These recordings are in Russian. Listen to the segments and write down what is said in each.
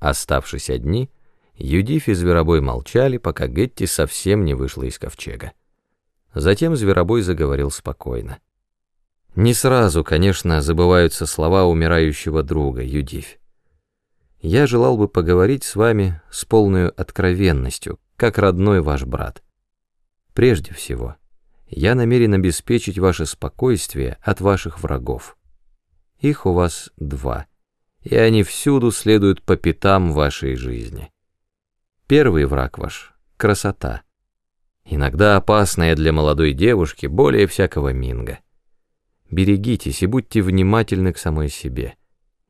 Оставшись одни, Юдиф и Зверобой молчали, пока Гетти совсем не вышла из ковчега. Затем Зверобой заговорил спокойно. Не сразу, конечно, забываются слова умирающего друга, Юдифь. Я желал бы поговорить с вами с полной откровенностью, как родной ваш брат. Прежде всего, я намерен обеспечить ваше спокойствие от ваших врагов. Их у вас два, и они всюду следуют по пятам вашей жизни. Первый враг ваш — красота, иногда опасная для молодой девушки более всякого минга. Берегитесь и будьте внимательны к самой себе,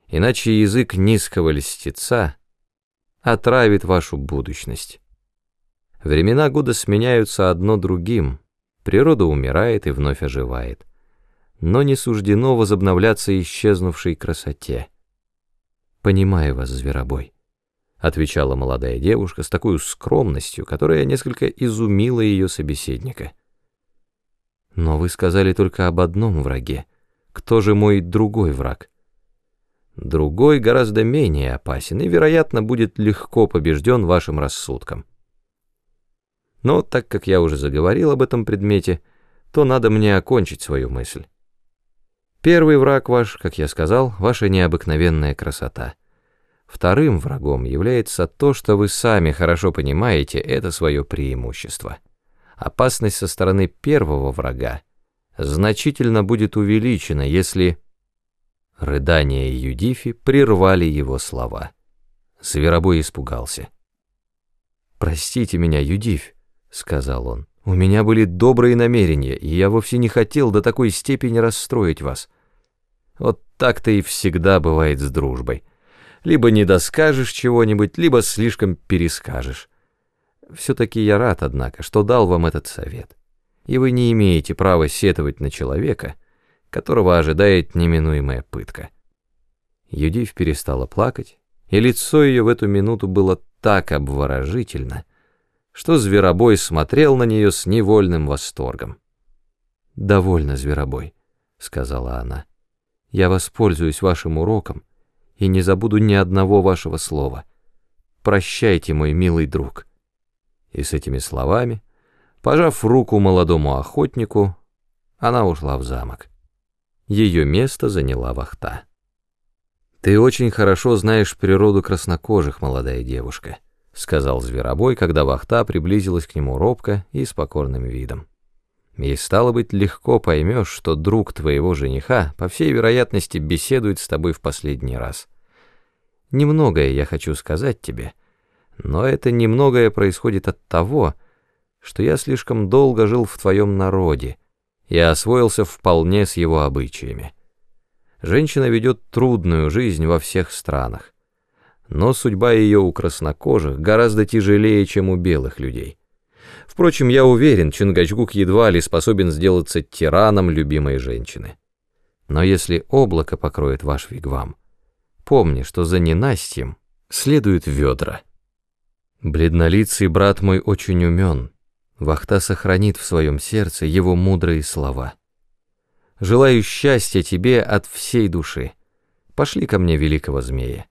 иначе язык низкого льстеца отравит вашу будущность. Времена года сменяются одно другим, природа умирает и вновь оживает, но не суждено возобновляться исчезнувшей красоте. «Понимаю вас, зверобой», — отвечала молодая девушка с такой скромностью, которая несколько изумила ее собеседника. Но вы сказали только об одном враге. Кто же мой другой враг? Другой гораздо менее опасен и, вероятно, будет легко побежден вашим рассудком. Но так как я уже заговорил об этом предмете, то надо мне окончить свою мысль. Первый враг ваш, как я сказал, ваша необыкновенная красота. Вторым врагом является то, что вы сами хорошо понимаете, это свое преимущество опасность со стороны первого врага значительно будет увеличена, если... Рыдания Юдифи прервали его слова. Зверобой испугался. «Простите меня, Юдифь», — сказал он. «У меня были добрые намерения, и я вовсе не хотел до такой степени расстроить вас. Вот так-то и всегда бывает с дружбой. Либо не доскажешь чего-нибудь, либо слишком перескажешь. Все-таки я рад, однако, что дал вам этот совет. И вы не имеете права сетовать на человека, которого ожидает неминуемая пытка. Юдив перестала плакать, и лицо ее в эту минуту было так обворожительно, что Зверобой смотрел на нее с невольным восторгом. «Довольно, Зверобой», — сказала она. «Я воспользуюсь вашим уроком и не забуду ни одного вашего слова. Прощайте, мой милый друг». И с этими словами, пожав руку молодому охотнику, она ушла в замок. Ее место заняла вахта. «Ты очень хорошо знаешь природу краснокожих, молодая девушка», — сказал Зверобой, когда вахта приблизилась к нему робко и с покорным видом. «И стало быть, легко поймешь, что друг твоего жениха, по всей вероятности, беседует с тобой в последний раз. Немногое я хочу сказать тебе» Но это немногое происходит от того, что я слишком долго жил в твоем народе и освоился вполне с его обычаями. Женщина ведет трудную жизнь во всех странах, но судьба ее у краснокожих гораздо тяжелее, чем у белых людей. Впрочем, я уверен, Чингачгук едва ли способен сделаться тираном любимой женщины. Но если облако покроет ваш вигвам, помни, что за ненастьем следуют ведра. Бледнолицый брат мой очень умен. Вахта сохранит в своем сердце его мудрые слова. Желаю счастья тебе от всей души. Пошли ко мне великого змея.